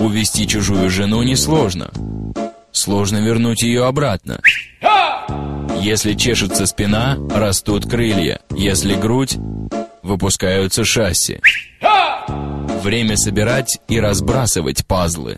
Увести чужую жену несложно. Сложно вернуть ее обратно. Если чешется спина, растут крылья. Если грудь, выпускаются шасси. Время собирать и разбрасывать пазлы.